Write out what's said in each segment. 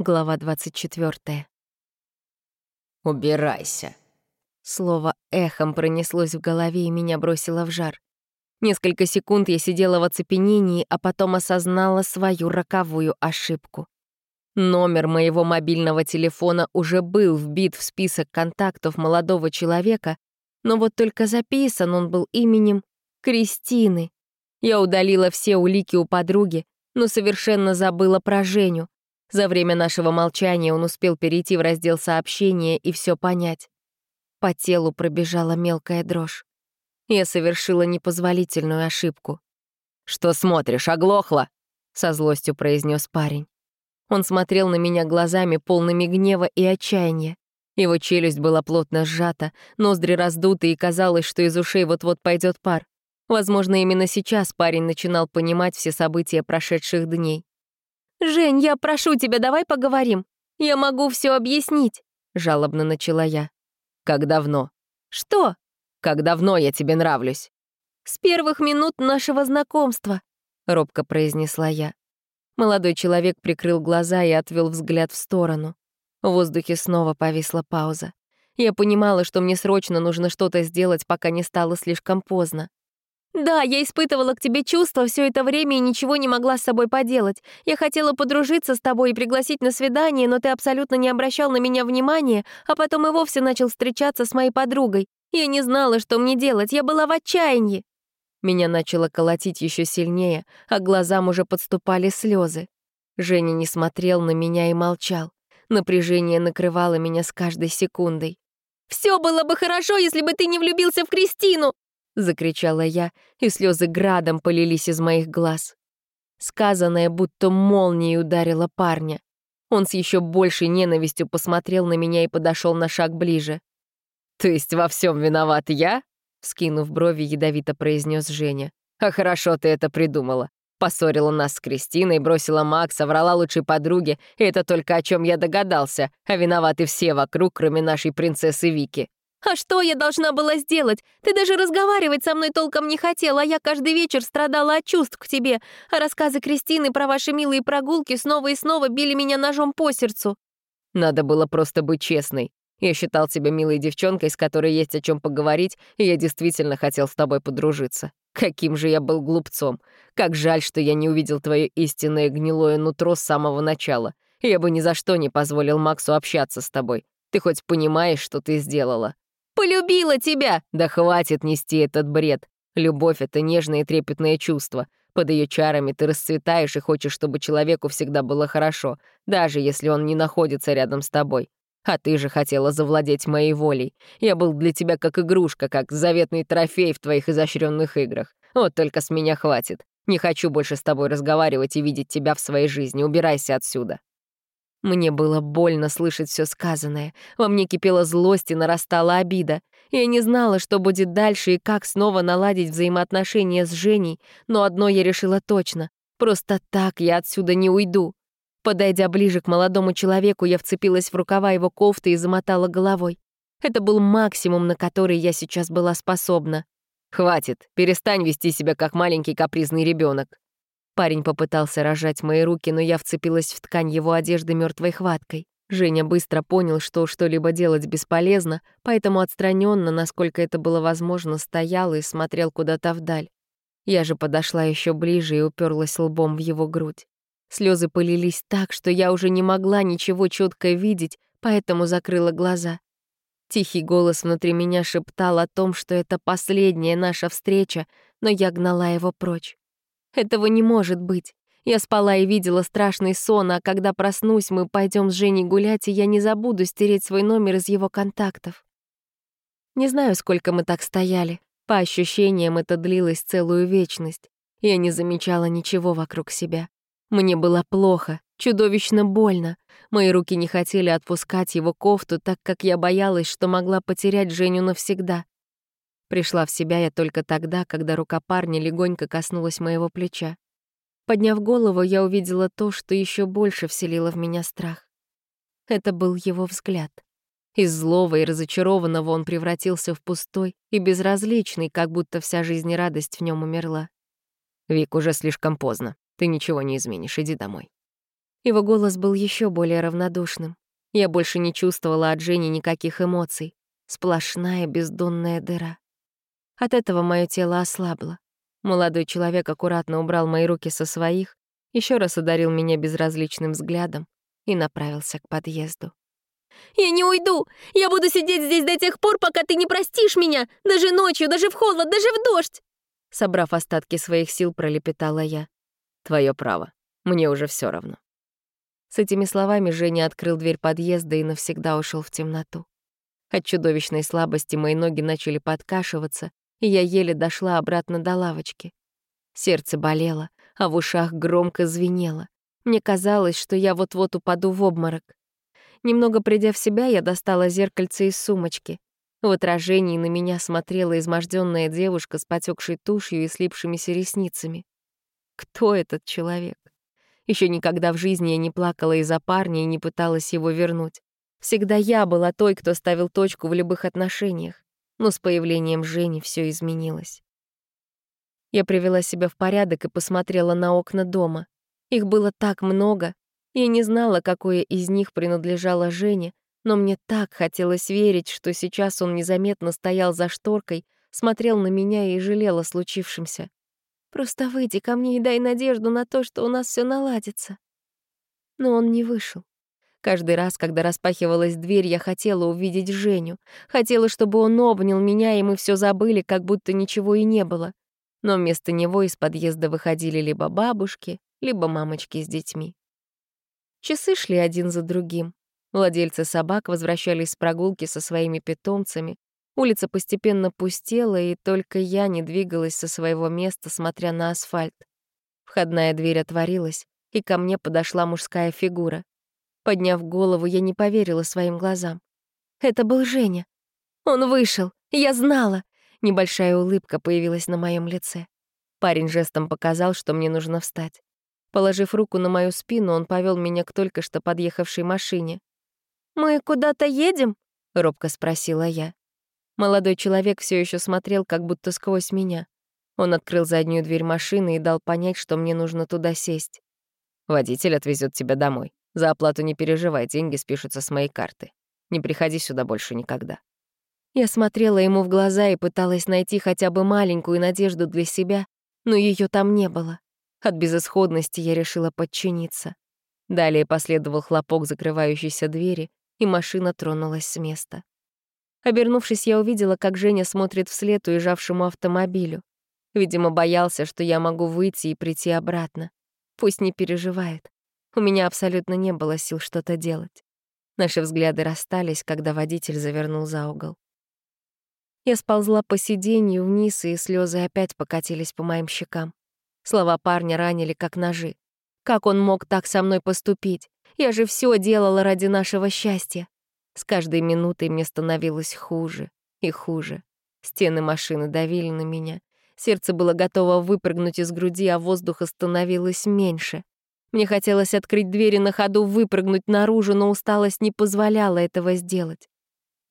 Глава 24. «Убирайся». Слово эхом пронеслось в голове и меня бросило в жар. Несколько секунд я сидела в оцепенении, а потом осознала свою роковую ошибку. Номер моего мобильного телефона уже был вбит в список контактов молодого человека, но вот только записан он был именем Кристины. Я удалила все улики у подруги, но совершенно забыла про Женю. За время нашего молчания он успел перейти в раздел сообщения и все понять. По телу пробежала мелкая дрожь. Я совершила непозволительную ошибку. «Что смотришь, оглохла?» — со злостью произнес парень. Он смотрел на меня глазами, полными гнева и отчаяния. Его челюсть была плотно сжата, ноздри раздуты, и казалось, что из ушей вот-вот пойдет пар. Возможно, именно сейчас парень начинал понимать все события прошедших дней. «Жень, я прошу тебя, давай поговорим. Я могу все объяснить», — жалобно начала я. «Как давно?» «Что?» «Как давно я тебе нравлюсь?» «С первых минут нашего знакомства», — робко произнесла я. Молодой человек прикрыл глаза и отвел взгляд в сторону. В воздухе снова повисла пауза. Я понимала, что мне срочно нужно что-то сделать, пока не стало слишком поздно. «Да, я испытывала к тебе чувства все это время и ничего не могла с собой поделать. Я хотела подружиться с тобой и пригласить на свидание, но ты абсолютно не обращал на меня внимания, а потом и вовсе начал встречаться с моей подругой. Я не знала, что мне делать, я была в отчаянии». Меня начало колотить еще сильнее, а глазам уже подступали слезы. Женя не смотрел на меня и молчал. Напряжение накрывало меня с каждой секундой. «Все было бы хорошо, если бы ты не влюбился в Кристину!» — закричала я, и слезы градом полились из моих глаз. Сказанное будто молнией ударило парня. Он с еще большей ненавистью посмотрел на меня и подошел на шаг ближе. «То есть во всем виноват я?» — скинув брови, ядовито произнес Женя. «А хорошо ты это придумала. Поссорила нас с Кристиной, бросила Макса, врала лучшей подруге, и это только о чем я догадался, а виноваты все вокруг, кроме нашей принцессы Вики. «А что я должна была сделать? Ты даже разговаривать со мной толком не хотела, а я каждый вечер страдала от чувств к тебе, а рассказы Кристины про ваши милые прогулки снова и снова били меня ножом по сердцу». Надо было просто быть честной. Я считал тебя милой девчонкой, с которой есть о чем поговорить, и я действительно хотел с тобой подружиться. Каким же я был глупцом. Как жаль, что я не увидел твое истинное гнилое нутро с самого начала. Я бы ни за что не позволил Максу общаться с тобой. Ты хоть понимаешь, что ты сделала? Полюбила тебя!» «Да хватит нести этот бред. Любовь — это нежное и трепетное чувство. Под ее чарами ты расцветаешь и хочешь, чтобы человеку всегда было хорошо, даже если он не находится рядом с тобой. А ты же хотела завладеть моей волей. Я был для тебя как игрушка, как заветный трофей в твоих изощренных играх. Вот только с меня хватит. Не хочу больше с тобой разговаривать и видеть тебя в своей жизни. Убирайся отсюда. Мне было больно слышать все сказанное. Во мне кипела злость и нарастала обида. Я не знала, что будет дальше и как снова наладить взаимоотношения с Женей, но одно я решила точно. Просто так я отсюда не уйду. Подойдя ближе к молодому человеку, я вцепилась в рукава его кофты и замотала головой. Это был максимум, на который я сейчас была способна. «Хватит, перестань вести себя как маленький капризный ребенок. Парень попытался рожать мои руки, но я вцепилась в ткань его одежды мертвой хваткой. Женя быстро понял, что что-либо делать бесполезно, поэтому отстраненно, насколько это было возможно, стоял и смотрел куда-то вдаль. Я же подошла еще ближе и уперлась лбом в его грудь. Слезы полились так, что я уже не могла ничего четко видеть, поэтому закрыла глаза. Тихий голос внутри меня шептал о том, что это последняя наша встреча, но я гнала его прочь. Этого не может быть. Я спала и видела страшный сон, а когда проснусь, мы пойдем с Женей гулять, и я не забуду стереть свой номер из его контактов. Не знаю, сколько мы так стояли. По ощущениям, это длилось целую вечность. Я не замечала ничего вокруг себя. Мне было плохо, чудовищно больно. Мои руки не хотели отпускать его кофту, так как я боялась, что могла потерять Женю навсегда. Пришла в себя я только тогда, когда рука парня легонько коснулась моего плеча. Подняв голову, я увидела то, что еще больше вселило в меня страх. Это был его взгляд. Из злого и разочарованного он превратился в пустой и безразличный, как будто вся жизнь и радость в нем умерла. «Вик, уже слишком поздно. Ты ничего не изменишь, иди домой». Его голос был еще более равнодушным. Я больше не чувствовала от Жени никаких эмоций. Сплошная бездонная дыра. От этого мое тело ослабло. Молодой человек аккуратно убрал мои руки со своих, еще раз одарил меня безразличным взглядом и направился к подъезду. «Я не уйду! Я буду сидеть здесь до тех пор, пока ты не простишь меня! Даже ночью, даже в холод, даже в дождь!» Собрав остатки своих сил, пролепетала я. «Твое право. Мне уже все равно». С этими словами Женя открыл дверь подъезда и навсегда ушел в темноту. От чудовищной слабости мои ноги начали подкашиваться, и я еле дошла обратно до лавочки. Сердце болело, а в ушах громко звенело. Мне казалось, что я вот-вот упаду в обморок. Немного придя в себя, я достала зеркальце из сумочки. В отражении на меня смотрела изможденная девушка с потекшей тушью и слипшимися ресницами. Кто этот человек? Еще никогда в жизни я не плакала из-за парня и не пыталась его вернуть. Всегда я была той, кто ставил точку в любых отношениях. Но с появлением Жени все изменилось. Я привела себя в порядок и посмотрела на окна дома. Их было так много. Я не знала, какое из них принадлежало Жене, но мне так хотелось верить, что сейчас он незаметно стоял за шторкой, смотрел на меня и жалел о случившемся. Просто выйди ко мне и дай надежду на то, что у нас все наладится. Но он не вышел. Каждый раз, когда распахивалась дверь, я хотела увидеть Женю. Хотела, чтобы он обнял меня, и мы все забыли, как будто ничего и не было. Но вместо него из подъезда выходили либо бабушки, либо мамочки с детьми. Часы шли один за другим. Владельцы собак возвращались с прогулки со своими питомцами, Улица постепенно пустела, и только я не двигалась со своего места, смотря на асфальт. Входная дверь отворилась, и ко мне подошла мужская фигура. Подняв голову, я не поверила своим глазам. Это был Женя. Он вышел, я знала. Небольшая улыбка появилась на моем лице. Парень жестом показал, что мне нужно встать. Положив руку на мою спину, он повел меня к только что подъехавшей машине. «Мы куда-то едем?» — робко спросила я. Молодой человек все еще смотрел, как будто сквозь меня. Он открыл заднюю дверь машины и дал понять, что мне нужно туда сесть. «Водитель отвезет тебя домой. За оплату не переживай, деньги спишутся с моей карты. Не приходи сюда больше никогда». Я смотрела ему в глаза и пыталась найти хотя бы маленькую надежду для себя, но ее там не было. От безысходности я решила подчиниться. Далее последовал хлопок закрывающейся двери, и машина тронулась с места. Обернувшись, я увидела, как Женя смотрит вслед уезжавшему автомобилю. Видимо, боялся, что я могу выйти и прийти обратно. Пусть не переживает. У меня абсолютно не было сил что-то делать. Наши взгляды расстались, когда водитель завернул за угол. Я сползла по сиденью вниз, и слезы опять покатились по моим щекам. Слова парня ранили, как ножи. Как он мог так со мной поступить? Я же все делала ради нашего счастья. С каждой минутой мне становилось хуже и хуже. Стены машины давили на меня. Сердце было готово выпрыгнуть из груди, а воздуха становилось меньше. Мне хотелось открыть двери на ходу, выпрыгнуть наружу, но усталость не позволяла этого сделать.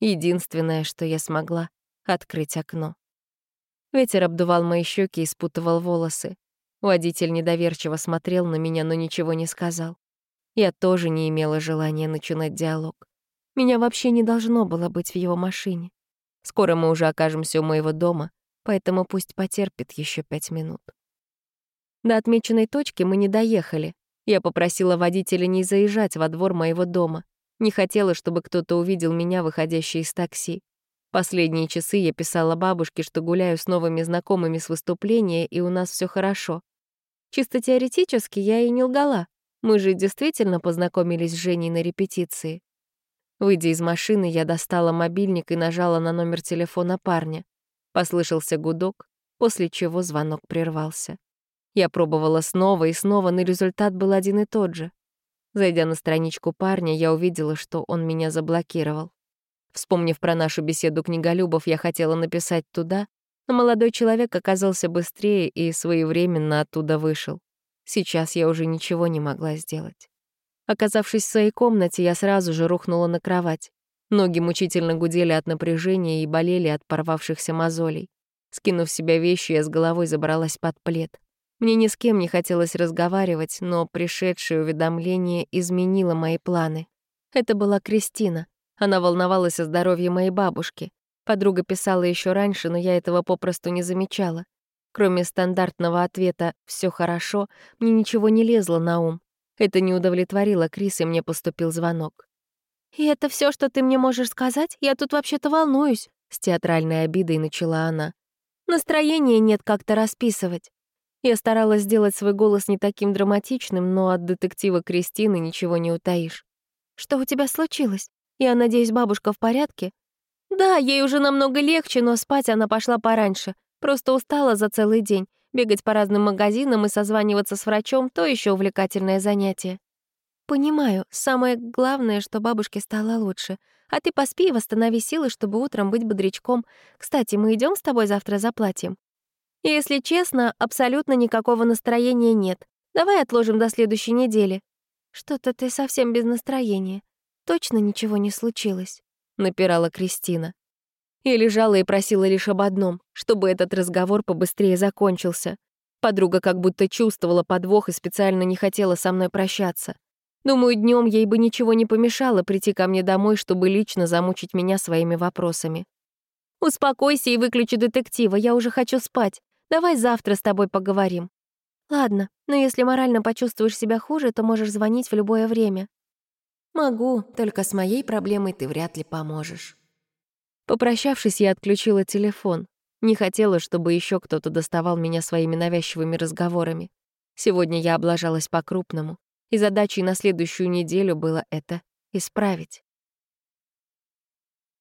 Единственное, что я смогла — открыть окно. Ветер обдувал мои щеки и спутывал волосы. Водитель недоверчиво смотрел на меня, но ничего не сказал. Я тоже не имела желания начинать диалог. Меня вообще не должно было быть в его машине. Скоро мы уже окажемся у моего дома, поэтому пусть потерпит еще пять минут. До отмеченной точки мы не доехали. Я попросила водителя не заезжать во двор моего дома. Не хотела, чтобы кто-то увидел меня, выходящей из такси. Последние часы я писала бабушке, что гуляю с новыми знакомыми с выступления, и у нас все хорошо. Чисто теоретически я и не лгала. Мы же действительно познакомились с Женей на репетиции. Выйдя из машины, я достала мобильник и нажала на номер телефона парня. Послышался гудок, после чего звонок прервался. Я пробовала снова и снова, но результат был один и тот же. Зайдя на страничку парня, я увидела, что он меня заблокировал. Вспомнив про нашу беседу книголюбов, я хотела написать туда, но молодой человек оказался быстрее и своевременно оттуда вышел. Сейчас я уже ничего не могла сделать. Оказавшись в своей комнате, я сразу же рухнула на кровать. Ноги мучительно гудели от напряжения и болели от порвавшихся мозолей. Скинув себя вещи, я с головой забралась под плед. Мне ни с кем не хотелось разговаривать, но пришедшее уведомление изменило мои планы. Это была Кристина. Она волновалась о здоровье моей бабушки. Подруга писала еще раньше, но я этого попросту не замечала. Кроме стандартного ответа «все хорошо», мне ничего не лезло на ум. Это не удовлетворило Крис, и мне поступил звонок. «И это все, что ты мне можешь сказать? Я тут вообще-то волнуюсь», — с театральной обидой начала она. «Настроения нет как-то расписывать». Я старалась сделать свой голос не таким драматичным, но от детектива Кристины ничего не утаишь. «Что у тебя случилось? Я надеюсь, бабушка в порядке?» «Да, ей уже намного легче, но спать она пошла пораньше. Просто устала за целый день. Бегать по разным магазинам и созваниваться с врачом — то еще увлекательное занятие. Понимаю, самое главное, что бабушке стало лучше. А ты поспи и восстанови силы, чтобы утром быть бодрячком. Кстати, мы идем с тобой завтра за платьем? Если честно, абсолютно никакого настроения нет. Давай отложим до следующей недели. Что-то ты совсем без настроения. Точно ничего не случилось, напирала Кристина. Я лежала и просила лишь об одном, чтобы этот разговор побыстрее закончился. Подруга как будто чувствовала подвох и специально не хотела со мной прощаться. Думаю, днем ей бы ничего не помешало прийти ко мне домой, чтобы лично замучить меня своими вопросами. «Успокойся и выключи детектива, я уже хочу спать. Давай завтра с тобой поговорим». «Ладно, но если морально почувствуешь себя хуже, то можешь звонить в любое время». «Могу, только с моей проблемой ты вряд ли поможешь». Попрощавшись, я отключила телефон. Не хотела, чтобы еще кто-то доставал меня своими навязчивыми разговорами. Сегодня я облажалась по-крупному, и задачей на следующую неделю было это исправить.